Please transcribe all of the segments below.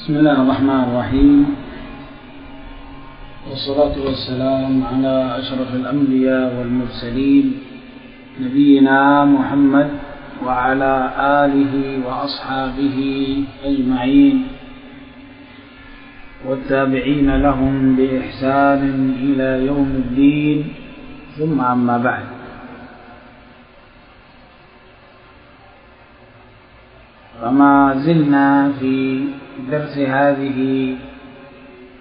بسم الله الرحمن الرحيم. والصلاة والسلام على أشرف الأنبياء والمرسلين نبينا محمد وعلى آله وأصحابه أجمعين. والتابعين لهم بإحسان إلى يوم الدين. ثم أما بعد. فما زلنا في درس هذه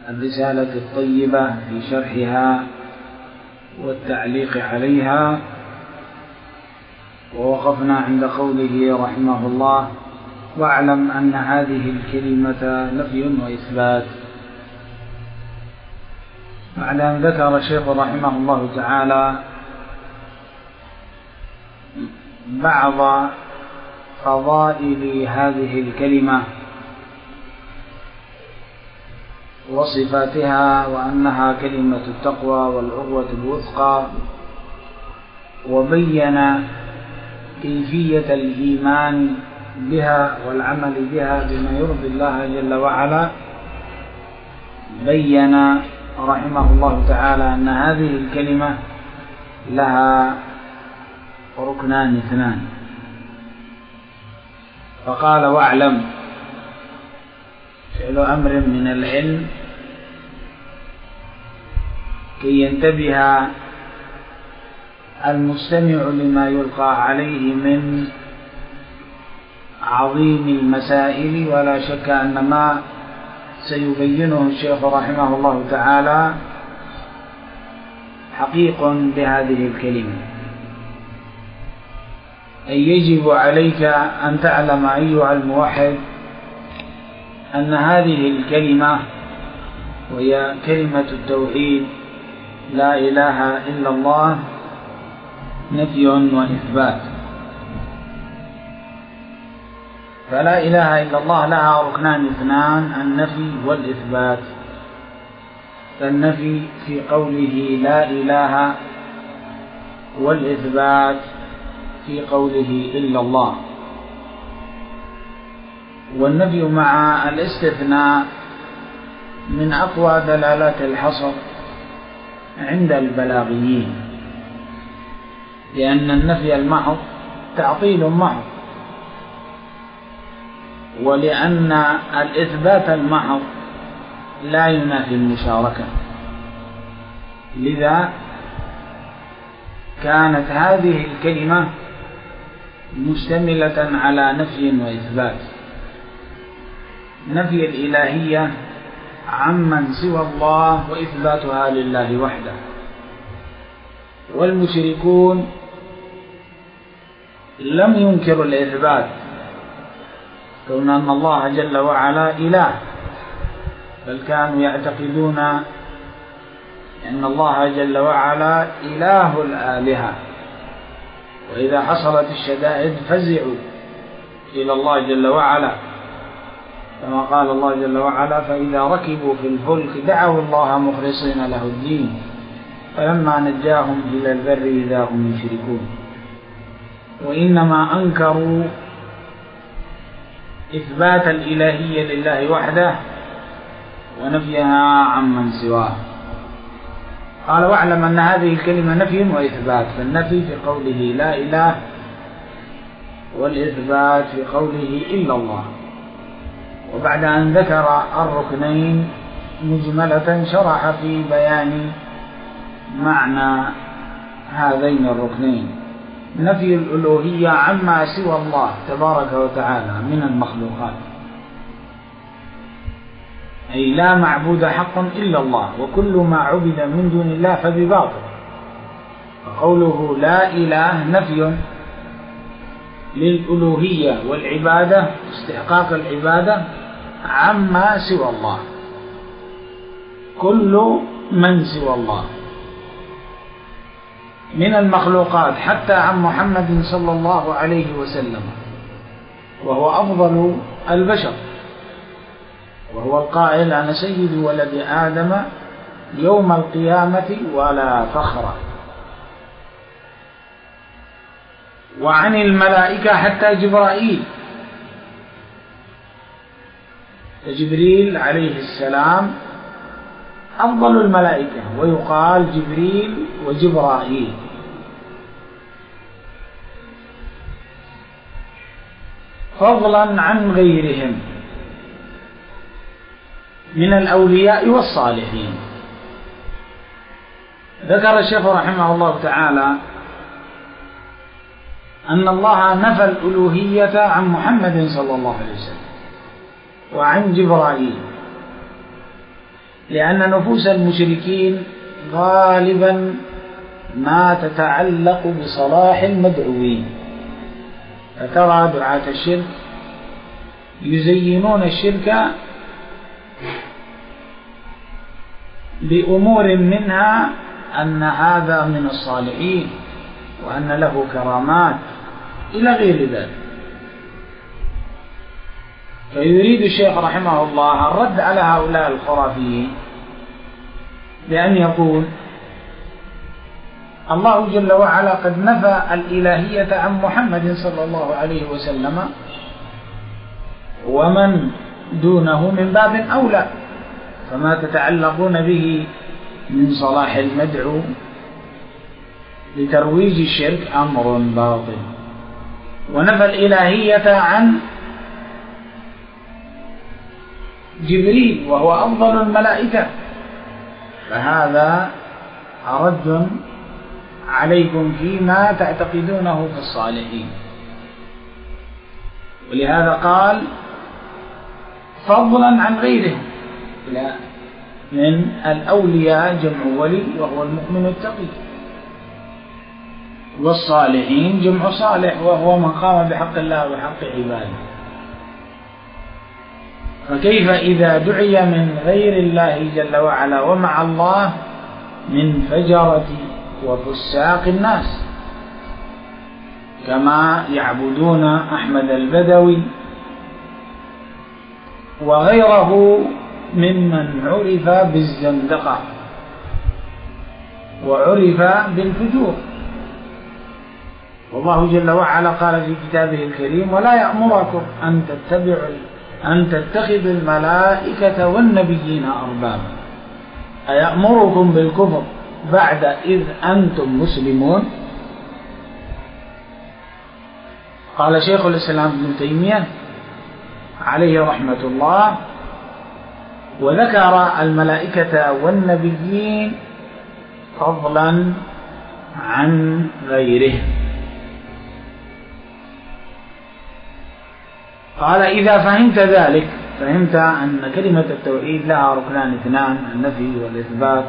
الرسالة الطيبة في شرحها والتعليق عليها. ووقفنا عند قوله رحمه الله واعلم أن هذه الكلمة نفي وإثبات. بعد أن ذكر الشيخ رحمه الله تعالى بعض فضائل هذه الكلمة. وصفاتها وأنها كلمة التقوى والعروة الوثقى وبين كيفية الإيمان بها والعمل بها بما يرضي الله جل وعلا. بين رحمه الله تعالى أن هذه الكلمة لها ركنان اثنان. فقال واعلم. فعل أمر من العلم كي ينتبه المستمع لما يلقى عليه من عظيم المسائل ولا شك أن ما سيبينه الشيخ رحمه الله تعالى حقيق بهذه الكلمة. أي يجب عليك أن تعلم أيها الموحد أن هذه الكلمة وهي كلمة التوحيد لا إله إلا الله نفي وإثبات. فلا إله إلا الله لها ركنان اثنان النفي والإثبات. فالنفي في قوله لا إله والإثبات في قوله إلا الله. والنفي مع الاستثناء من أقوى دلالات الحصر. عند البلاغيين لأن النفي المحض تعطيل محض ولأن الإثبات المحض لا ينافي المشاركة. لذا كانت هذه الكلمة مشتملة على نفي وإثبات. نفي الإلهية عمن سوى الله وإثباتها لله وحده. والمشركون لم ينكروا الإثبات كون أن الله جل وعلا إله بل كانوا يعتقدون أن الله جل وعلا إله الآلهة. وإذا حصلت الشدائد فزعوا إلى الله جل وعلا. كما قال الله جل وعلا فإذا ركبوا في الفلك دعوا الله مخلصين له الدين فلما نجاهم إلى البر إذا هم يشركون. وإنما أنكروا إثبات الإلهية لله وحده ونفيها عمن سواه. قال واعلم أن هذه الكلمة نفي وإثبات فالنفي في قوله لا إله والإثبات في قوله إلا الله. وبعد أن ذكر الركنين مجملة شرح في بيان معنى هذين الركنين. نفي الألوهية عما سوى الله تبارك وتعالى من المخلوقات. أي لا معبود حق إلا الله وكل ما عبد من دون الله فبباطل. فقوله لا إله نفي للألوهية والعبادة استحقاق العبادة عما سوى الله. كل من سوى الله. من المخلوقات حتى عن محمد صلى الله عليه وسلم. وهو أفضل البشر. وهو القائل أنا سيد ولد آدم يوم القيامة ولا فخر. وعن الملائكة حتى جبرائيل. فجبريل عليه السلام أفضل الملائكة ويقال جبريل وجبرائيل. فضلا عن غيرهم من الأولياء والصالحين. ذكر الشيخ رحمه الله تعالى أن الله نفى الألوهية عن محمد صلى الله عليه وسلم وعن جبرائيل. لأن نفوس المشركين غالبا ما تتعلق بصلاح المدعوين. فترى دعاة الشرك يزينون الشرك بأمور منها أن هذا من الصالحين. وأن له كرامات إلى غير ذلك. فيريد الشيخ رحمه الله الرد على هؤلاء الخرافيين بأن يقول الله جل وعلا قد نفى الإلهية عن محمد صلى الله عليه وسلم ومن دونه من باب أولى فما تتعلقون به من صلاح المدعو لترويج الشرك أمر باطل. ونفى الإلهية عن جبريل وهو أفضل الملائكة. فهذا رد عليكم فيما تعتقدونه في الصالحين. ولهذا قال فضلا عن غيرهم لا من الأولياء جمع ولي وهو المؤمن التقي. والصالحين جمع صالح وهو من قام بحق الله وحق عباده. فكيف إذا دعي من غير الله جل وعلا ومع الله من فجرة وفساق الناس؟ كما يعبدون أحمد البدوي وغيره ممن عرف بالزندقة وعرف بالفجور. والله جل وعلا قال في كتابه الكريم ولا يأمركم أن تتبعوا أن تتخذوا الملائكة والنبيين أربابا. أيأمركم بالكفر بعد إذ أنتم مسلمون؟ قال شيخ الإسلام ابن تيمية عليه رحمة الله وذكر الملائكة والنبيين فضلا عن غيرهم قال إذا فهمت ذلك فهمت أن كلمة التوحيد لها ركنان اثنان النفي والإثبات.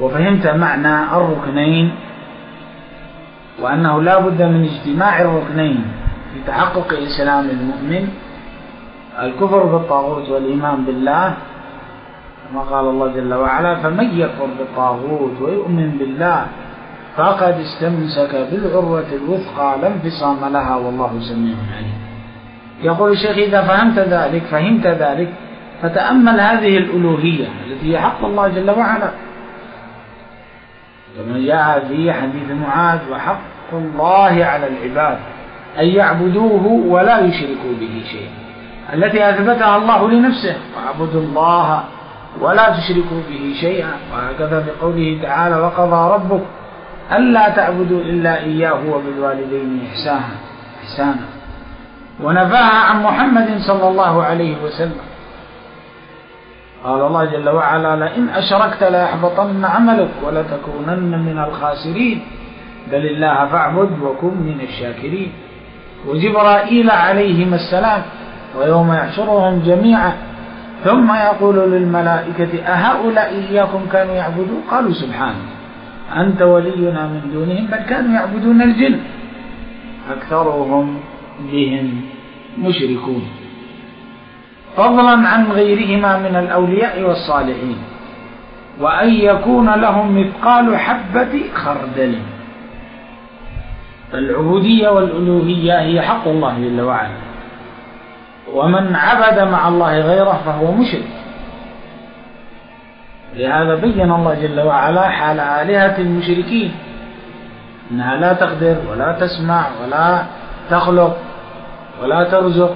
وفهمت معنى الركنين وأنه لا بد من اجتماع الركنين في تحقق إسلام المؤمن الكفر بالطاغوت والإيمان بالله كما قال الله جل وعلا فمن يكفر بالطاغوت ويؤمن بالله فقد استمسك بالعروة الوثقى لا انفصام لها والله سميع عليم. يقول الشيخ إذا فهمت ذلك فهمت ذلك فتأمل هذه الألوهية التي هي حق الله جل وعلا. كما جاء في حديث معاذ وحق الله على العباد أن يعبدوه ولا يشركوا به شيئا. التي أثبتها الله لنفسه واعبدوا الله ولا تشركوا به شيئا. وهكذا في قوله تعالى وقضى ربك ألا تعبدوا إلا إياه وبالوالدين إحسانا إحسانا. ونفاها عن محمد صلى الله عليه وسلم. قال الله جل وعلا لئن أشركت ليحبطن عملك ولتكونن من الخاسرين. بل الله فاعبد وكن من الشاكرين. وجبرائيل عليهما السلام ويوم يحشرهم جميعا. ثم يقول للملائكة أهؤلاء إياكم كانوا يعبدون؟ قالوا سبحانه أنت ولينا من دونهم بل كانوا يعبدون الجن. أكثرهم بهم مشركون. فضلا عن غيرهما من الأولياء والصالحين. وأن يكون لهم مثقال حبة خردل. فالعبودية والألوهية هي حق الله جل وعلا. ومن عبد مع الله غيره فهو مشرك. لهذا بين الله جل وعلا حال آلهة المشركين. أنها لا تقدر ولا تسمع ولا تخلق. ولا ترزق.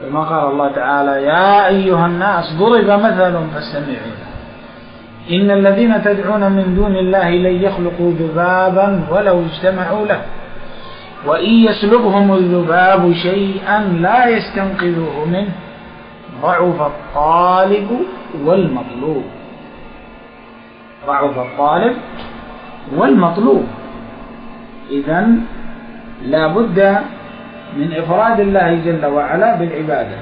كما قال الله تعالى يا أيها الناس ضرب مثل فاستمعوا إن الذين تدعون من دون الله لن يخلقوا ذبابا ولو اجتمعوا له. وإن يسلبهم الذباب شيئا لا يستنقذوه منه. ضعف الطالب والمطلوب. ضعف الطالب والمطلوب. إذا لا بد من إفراد الله جل وعلا بالعبادة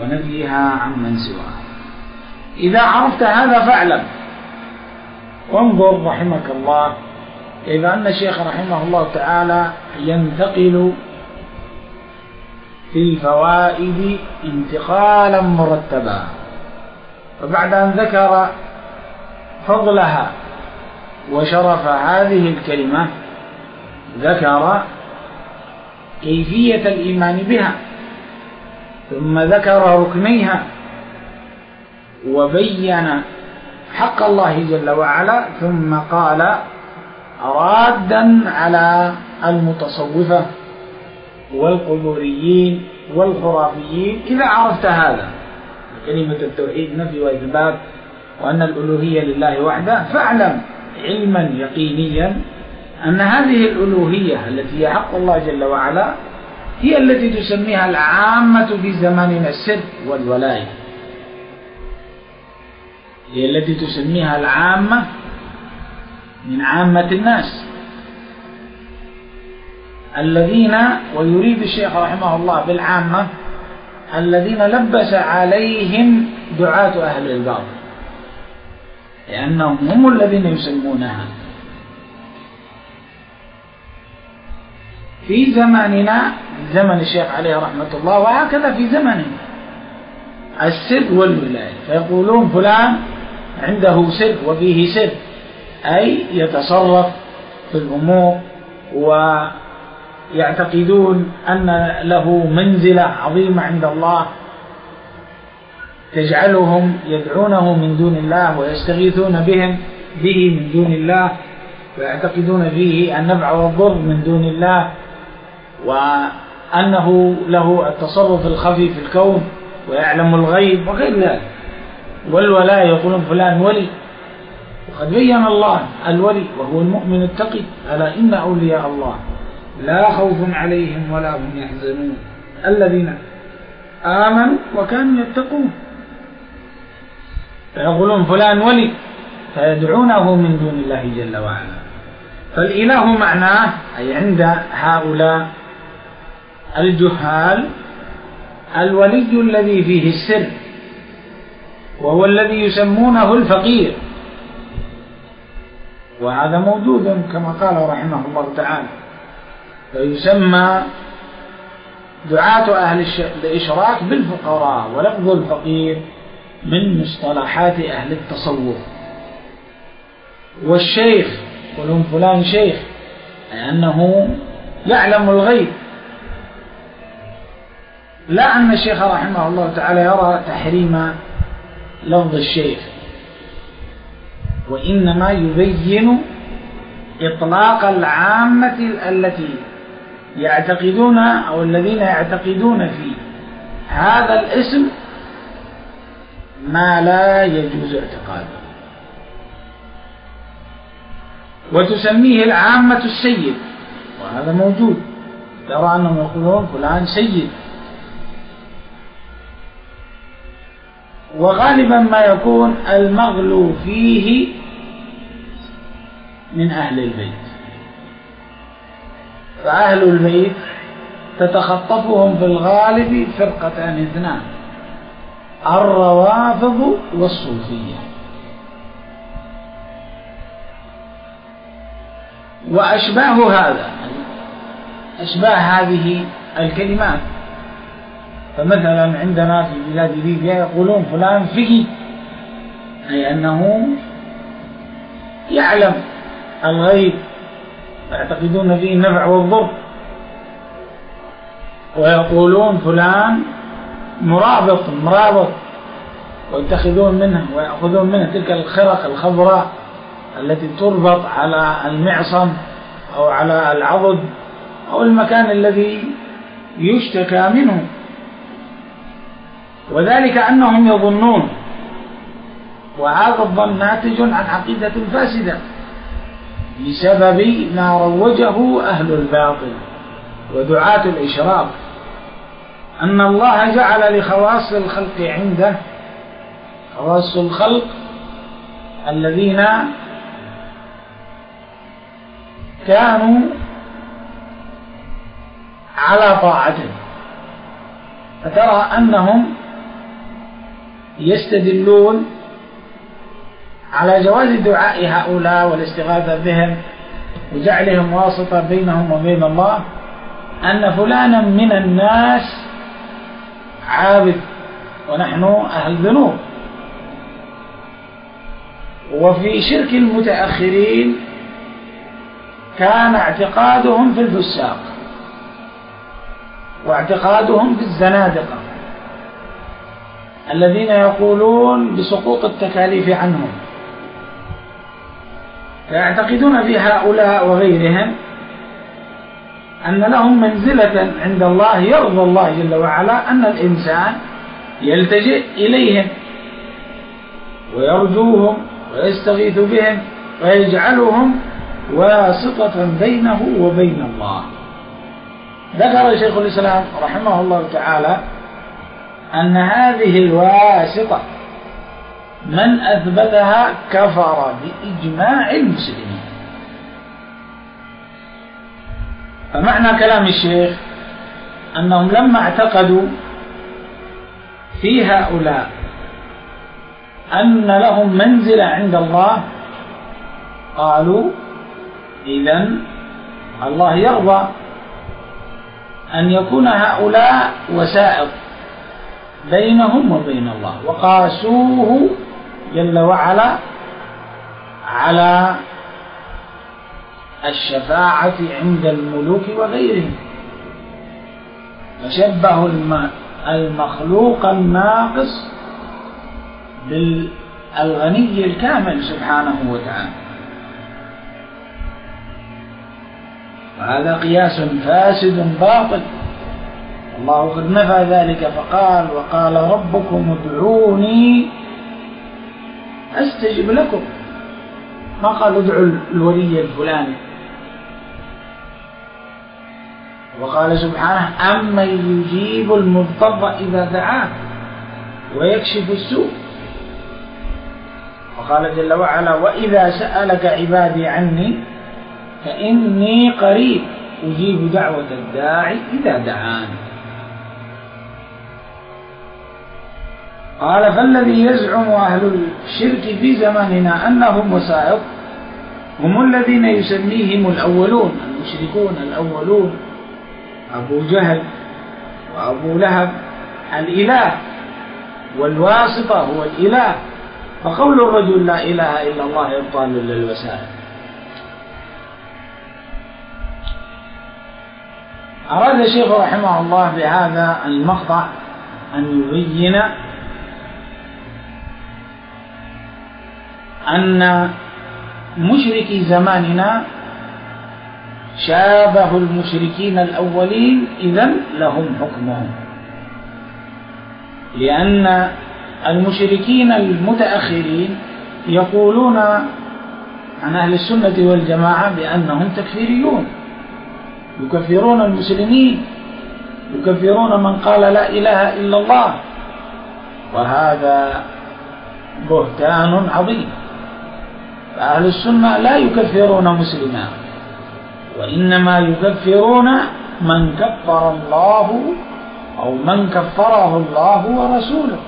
ونفيها عمن سواه إذا عرفت هذا فاعلم. وانظر رحمك الله. كيف أن الشيخ رحمه الله تعالى ينتقل في الفوائد انتقالا مرتبا. فبعد أن ذكر فضلها وشرف هذه الكلمة ذكر كيفية الإيمان بها ثم ذكر ركنيها وبين حق الله جل وعلا ثم قال رادا على المتصوفة والقبوريين والخرافيين. إذا عرفت هذا؟ كلمة التوحيد نفي وإثبات وأن الألوهية لله وحده فاعلم علما يقينيا أن هذه الألوهية التي هي حق الله جل وعلا هي التي تسميها العامة في زماننا السر والولاية. هي التي تسميها العامة من عامة الناس. الذين ويريد الشيخ رحمه الله بالعامة الذين لبس عليهم دعاة أهل الباطل. لأنهم هم الذين يسمونها. في زماننا زمن الشيخ عليه رحمة الله وهكذا في زمننا. السر والولاية. فيقولون فلان عنده سر وفيه سر أي يتصرف في الأمور ويعتقدون أن له منزلة عظيمة عند الله تجعلهم يدعونه من دون الله ويستغيثون بهم به من دون الله ويعتقدون فيه النفع والضر من دون الله. وأنه له التصرف الخفي في الكون ويعلم الغيب وغير ذلك. والولاء يقولون فلان ولي. وقد بين الله الولي وهو المؤمن التقي. ألا إن أولياء الله لا خوف عليهم ولا هم يحزنون. الذين آمنوا وكانوا يتقون. فيقولون فلان ولي. فيدعونه من دون الله جل وعلا. فالإله معناه أي عند هؤلاء الجهال الولي الذي فيه السر وهو الذي يسمونه الفقير. وهذا موجود كما قال رحمه الله تعالى. فيسمى دعاة أهل الإشراك بالفقراء ولفظ الفقير من مصطلحات أهل التصوف. والشيخ يقولون فلان شيخ لأنه يعلم الغيب. لا أن الشيخ رحمه الله تعالى يرى تحريم لفظ الشيخ وإنما يبين إطلاق العامة التي يعتقدون أو الذين يعتقدون في هذا الاسم ما لا يجوز اعتقاده. وتسميه العامة السيد وهذا موجود ترى أنهم يقولون فلان سيد. وغالبا ما يكون المغلو فيه من أهل البيت. فأهل البيت تتخطفهم في الغالب فرقتان اثنان الروافض والصوفية. وأشباه هذا أشباه هذه الكلمات. فمثلا عندنا في بلاد ليبيا يقولون فلان فقي أي أنه يعلم الغيب يعتقدون فيه النفع والضر. ويقولون فلان مرابط مرابط. ويتخذون منه ويأخذون منه تلك الخرق الخضراء التي تربط على المعصم أو على العضد أو المكان الذي يشتكى منه. وذلك أنهم يظنون وهذا الظن ناتج عن عقيدة فاسدة بسبب ما روجه أهل الباطل ودعاة الإشراق أن الله جعل لخواص الخلق عنده خواص الخلق الذين كانوا على طاعته فترى أنهم يستدلون على جواز دعاء هؤلاء والاستغاثة بهم وجعلهم واسطة بينهم وبين الله أن فلانا من الناس عابد ونحن أهل ذنوب. وفي شرك المتأخرين كان اعتقادهم في الفساق واعتقادهم في الزنادقة. الذين يقولون بسقوط التكاليف عنهم. فيعتقدون في هؤلاء وغيرهم أن لهم منزلة عند الله يرضى الله جل وعلا أن الإنسان يلتجئ إليهم ويرجوهم ويستغيث بهم ويجعلهم واسطة بينه وبين الله. ذكر شيخ الإسلام رحمه الله تعالى أن هذه الواسطة من أثبتها كفر بإجماع المسلمين. فمعنى كلام الشيخ أنهم لما اعتقدوا في هؤلاء أن لهم منزلة عند الله قالوا إذا الله يرضى أن يكون هؤلاء وسائط بينهم وبين الله. وقاسوه جل وعلا على الشفاعة عند الملوك وغيرهم. فشبهوا المخلوق الناقص بالغني الكامل سبحانه وتعالى. وهذا قياس فاسد باطل. الله قد نفى ذلك فقال وقال ربكم ادعوني أستجب لكم. ما قال ادعوا الولي الفلاني. وقال سبحانه أمن يجيب المضطر إذا دعاه ويكشف السوء. وقال جل وعلا وإذا سألك عبادي عني فإني قريب أجيب دعوة الداعي إذا دعان قال فالذي يزعم أهل الشرك في زماننا أنهم وسائط هم الذين يسميهم الأولون المشركون الأولون أبو جهل وأبو لهب الإله والواسطة هو الإله فقول الرجل لا إله إلا الله إبطال للوسائل. أراد الشيخ رحمه الله بهذا المقطع أن يبين أن مشركي زماننا شابه المشركين الأولين إذا لهم حكمهم لأن المشركين المتأخرين يقولون عن أهل السنة والجماعة بأنهم تكفيريون. يكفرون المسلمين يكفرون من قال لا إله إلا الله. وهذا بهتان عظيم. فأهل السنة لا يكفرون مسلما. وإنما يكفرون من كفر الله أو من كفره الله ورسوله.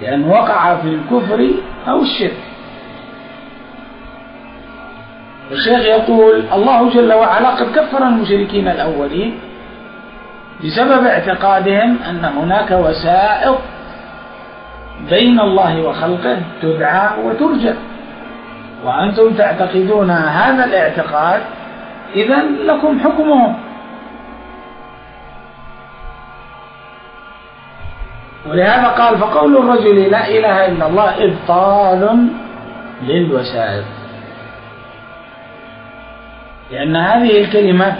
لأن وقع في الكفر أو الشرك. الشيخ يقول الله جل وعلا قد كفر المشركين الأولين بسبب اعتقادهم أن هناك وسائط بين الله وخلقه تدعى وترجى. وأنتم تعتقدون هذا الاعتقاد إذا لكم حكمه. ولهذا قال فقول الرجل لا إله إلا الله إبطال للوسائل. لأن هذه الكلمة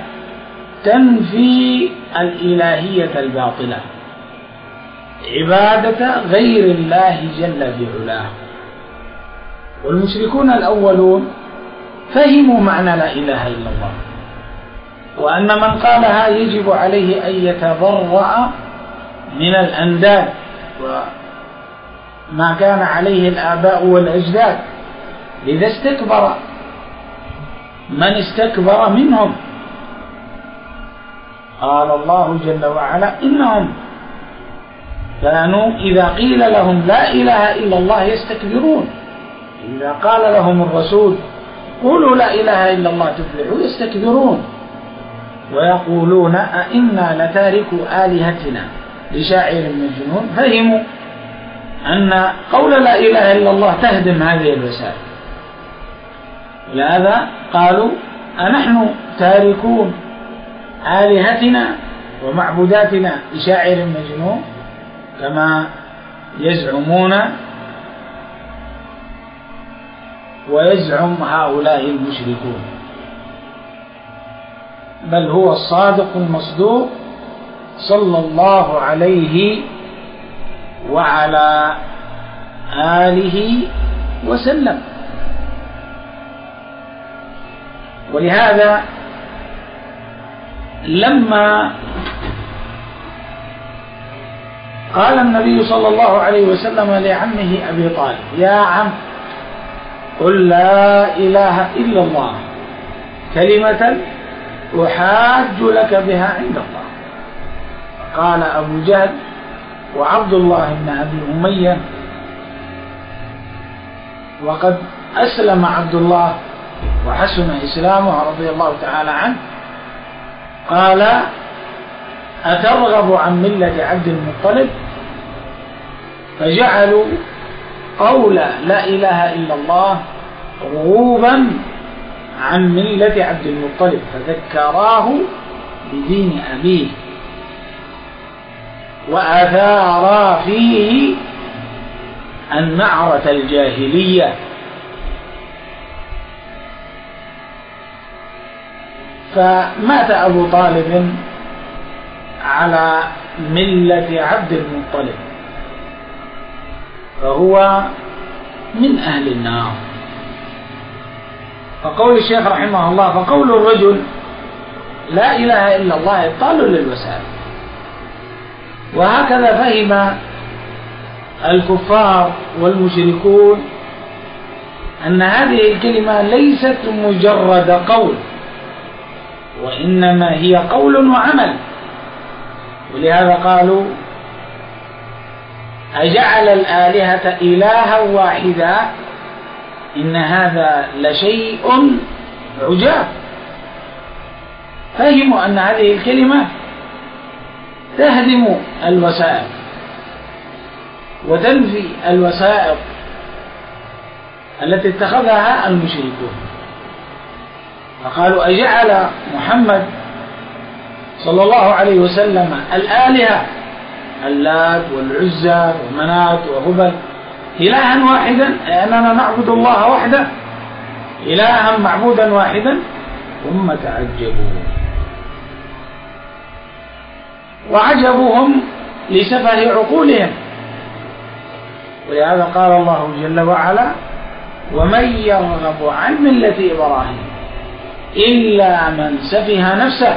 تنفي الإلهية الباطلة. عبادة غير الله جل في علاه والمشركون الأولون فهموا معنى لا إله إلا الله. وأن من قالها يجب عليه أن يتبرأ من الأنداد. وما كان عليه الآباء والأجداد لذا استكبر. من استكبر منهم؟ قال الله جل وعلا إنهم كانوا إذا قيل لهم لا إله إلا الله يستكبرون. إذا قال لهم الرسول قولوا لا إله إلا الله تفلحوا يستكبرون. ويقولون أئنا لتاركوا آلهتنا لشاعر مجنون فهموا أن قول لا إله إلا الله تهدم هذه الوسائل ولهذا قالوا أنحن تاركون آلهتنا ومعبوداتنا لشاعر مجنون كما يزعمون ويزعم هؤلاء المشركون. بل هو الصادق المصدوق صلى الله عليه وعلى آله وسلم. ولهذا لما قال النبي صلى الله عليه وسلم لعمه أبي طالب يا عم قل لا إله إلا الله كلمة أحاج لك بها عند الله. قال أبو جهل وعبد الله بن أبي أمية وقد أسلم عبد الله وحسن إسلامه رضي الله تعالى عنه. قال أترغب عن ملة عبد المطلب؟ فجعلوا قول لا إله إلا الله رغوبا عن ملة عبد المطلب فذكراه بدين أبيه. وأثارا فيه النعرة الجاهلية. فمات أبو طالب على ملة عبد المطلب فهو من أهل النار. فقول الشيخ رحمه الله فقول الرجل لا إله إلا الله إبطال للوسائل وهكذا فهم الكفار والمشركون أن هذه الكلمة ليست مجرد قول وإنما هي قول وعمل. ولهذا قالوا أجعل الآلهة إلها واحدا إن هذا لشيء عجاب. فهموا أن هذه الكلمة تهدم الوسائل وتنفي الوسائط التي اتخذها المشركون. فقالوا أجعل محمد صلى الله عليه وسلم الآلهة اللات والعزى ومنات وهبل. إلها واحدا أننا نعبد الله وحده. إلها معبودا واحدا ثم تعجبوا. وعجبهم لسفه عقولهم. ولهذا قال الله جل وعلا ومن يرغب عن ملة إبراهيم إلا من سفه نفسه.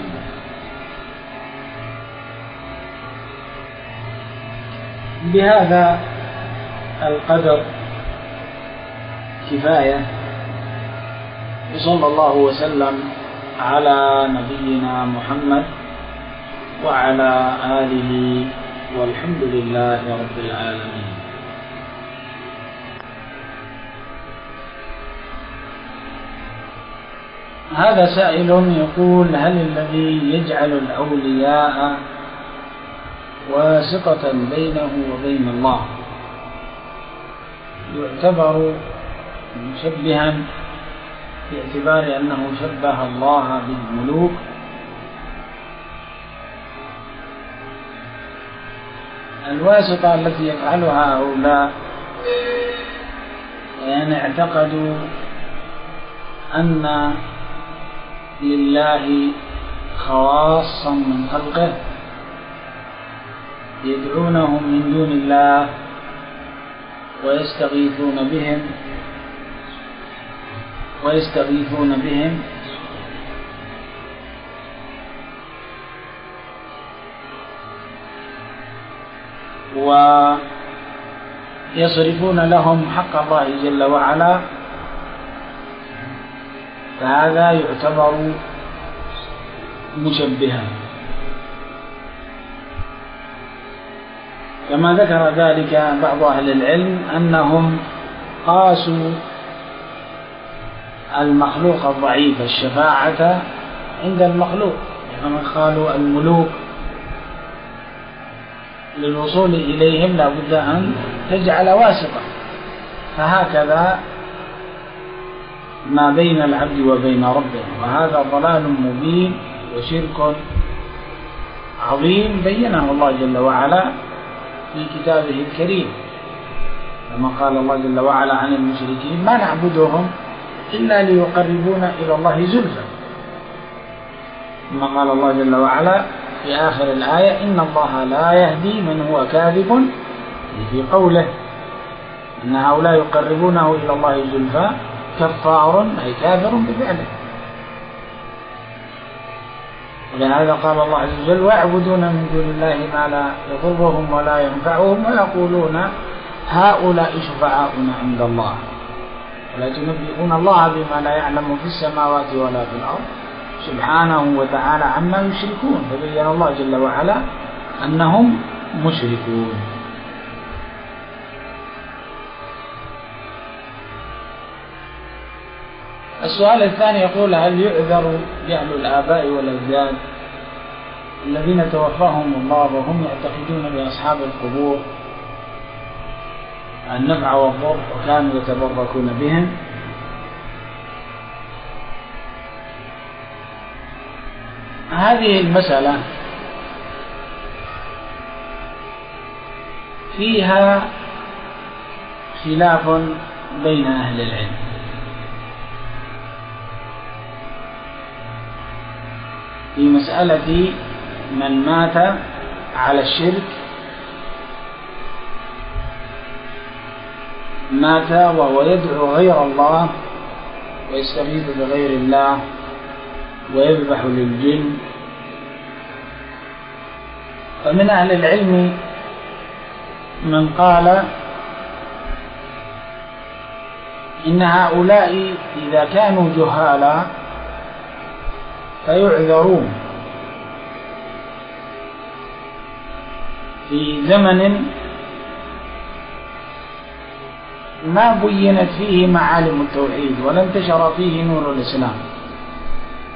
بهذا القدر كفاية وصلى الله وسلم على نبينا محمد وعلى آله والحمد لله رب العالمين. هذا سائل يقول هل الذي يجعل الأولياء واسطة بينه وبين الله. يعتبر مشبها باعتبار أنه شبه الله بالملوك. الواسطة التي يفعلها هؤلاء يعني اعتقدوا أن لله خواصا من خلقه. يدعونهم من دون الله ويستغيثون بهم ويستغيثون بهم ويصرفون لهم حق الله جل وعلا فهذا يعتبر مشبها. كما ذكر ذلك بعض أهل العلم أنهم قاسوا المخلوق الضعيف الشفاعة عند المخلوق. كما يعني قالوا الملوك للوصول إليهم لا بد أن تجعل واسطة. فهكذا ما بين العبد وبين ربه. وهذا ضلال مبين وشرك عظيم بينه الله جل وعلا. في كتابه الكريم. كما قال الله جل وعلا عن المشركين ما نعبدهم إلا ليقربونا إلى الله زلفى. ثم قال الله جل وعلا في آخر الآية إن الله لا يهدي من هو كاذب في قوله أن هؤلاء يقربونه إلى الله زلفى كفار أي كافر بفعله. ولهذا قال الله عز وجل ويعبدون من دون الله ما لا يضرهم ولا ينفعهم ويقولون هؤلاء شفعاؤنا عند الله. ولا تنبئون الله بما لا يعلم في السماوات ولا في الأرض. سبحانه وتعالى عما يشركون. فبين الله جل وعلا أنهم مشركون. السؤال الثاني يقول هل يعذر جهل الآباء والأجداد الذين توفاهم الله وهم يعتقدون بأصحاب القبور النفع والضر وكانوا يتبركون بهم؟ هذه المسألة فيها خلاف بين أهل العلم. في مسألة من مات على الشرك مات وهو يدعو غير الله ويستغيث بغير الله ويذبح للجن. فمن أهل العلم من قال إن هؤلاء إذا كانوا جهالا فيعذرون. في زمن ما بينت فيه معالم التوحيد ولا انتشر فيه نور الإسلام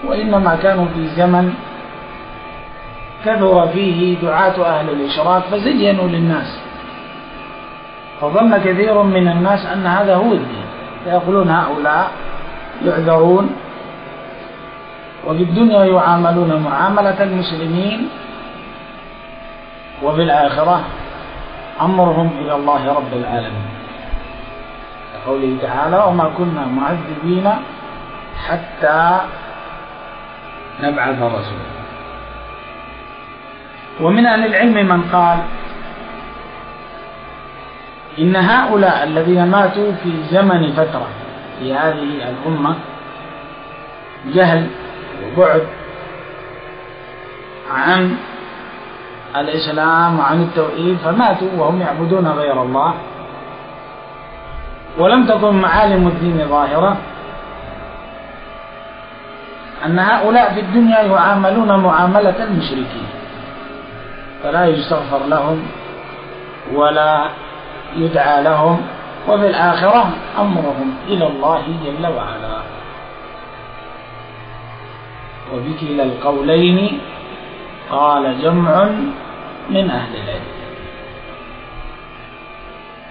وإنما كانوا في زمن كثر فيه دعاة أهل الإشراك فزينوا للناس. فظن كثير من الناس أن هذا هو الدين. فيقولون هؤلاء يعذرون وفي الدنيا يعاملون معاملة المسلمين وفي الآخرة أمرهم إلى الله رب العالمين. قوله تعالى وما كنا معذبين حتى نبعث رسولا. ومن أهل العلم من قال إن هؤلاء الذين ماتوا في زمن فترة في هذه الأمة جهل وبعد عن الإسلام وعن التوحيد فماتوا وهم يعبدون غير الله. ولم تكن معالم الدين ظاهرة. أن هؤلاء في الدنيا يعاملون معاملة المشركين. فلا يستغفر لهم ولا يدعى لهم. وفي الآخرة أمرهم إلى الله جل وعلا. وبكلا القولين قال جمع من أهل العلم.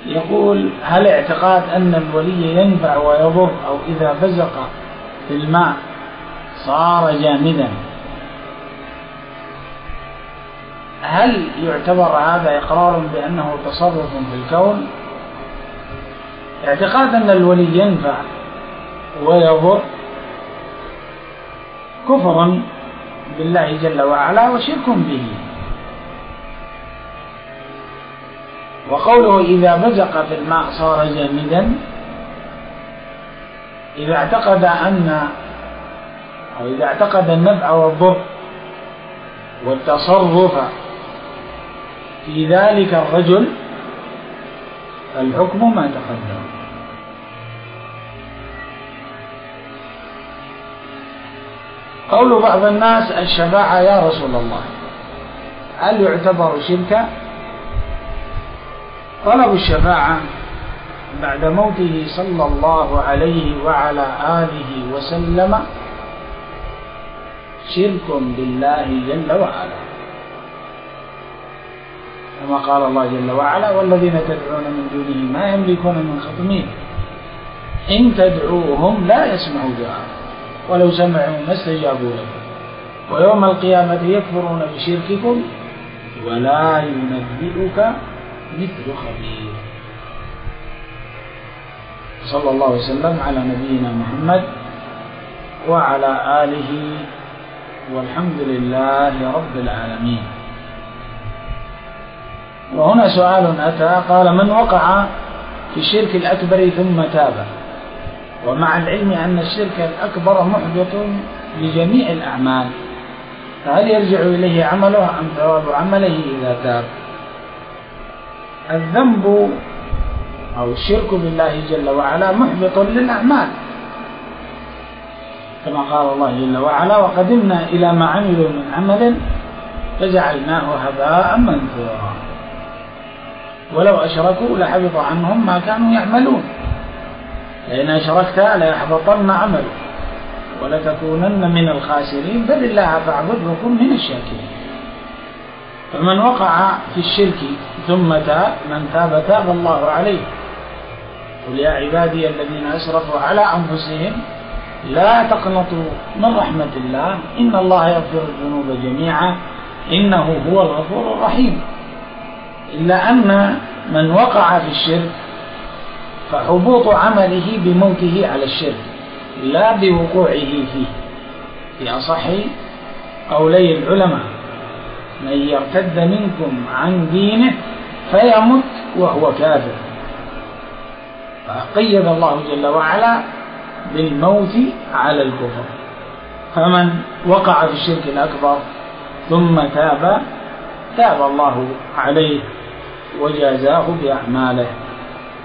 يقول هل اعتقاد أن الولي ينفع ويضر أو إذا بزق في الماء صار جامدا؟ هل يعتبر هذا إقرار بأنه تصرف في الكون اعتقاد أن الولي ينفع ويضر كفر بالله جل وعلا وشرك به. وقوله إذا بزق في الماء صار جامدا إذا اعتقد أن أو إذا اعتقد النفع والضر والتصرف في ذلك الرجل الحكم ما تقدم. قول بعض الناس الشفاعة يا رسول الله. هل يعتبر شركا طلب الشفاعة بعد موته صلى الله عليه وعلى آله وسلم شرك بالله جل وعلا. كما قال الله جل وعلا والذين تدعون من دونه ما يملكون من خطمين إن تدعوهم لا يسمعوا دعاء ولو سمعوا ما استجابوا لكم ويوم القيامة يكفرون بشرككم ولا ينبئك مثل خبير. صلى الله وسلم على نبينا محمد وعلى آله والحمد لله رب العالمين. وهنا سؤال أتى قال من وقع في الشرك الأكبر ثم تاب؟ ومع العلم أن الشرك الأكبر محبط لجميع الأعمال فهل يرجع إليه عمله أم ثواب عمله إذا تاب؟ الذنب أو الشرك بالله جل وعلا محبط للأعمال. كما قال الله جل وعلا وقدمنا إلى ما عملوا من عمل فجعلناه هباء منثورا. ولو أشركوا لحبط عنهم ما كانوا يعملون. لئن أشركت ليحبطن عملك ولتكونن من الخاسرين. بل الله فاعبد وكن من الشاكرين. فمن وقع في الشرك ثم تاب من تاب تاب الله عليه. قل يا عبادي الذين أسرفوا على أنفسهم لا تقنطوا من رحمة الله. إن الله يغفر الذنوب جميعا. إنه هو الغفور الرحيم. إلا أن من وقع في الشرك فحبوط عمله بموته على الشرك لا بوقوعه فيه. في أصح قولي العلماء من يرتد منكم عن دينه فيمت وهو كافر. فقيد الله جل وعلا بالموت على الكفر. فمن وقع في الشرك الأكبر ثم تاب تاب الله عليه وجازاه بأعماله.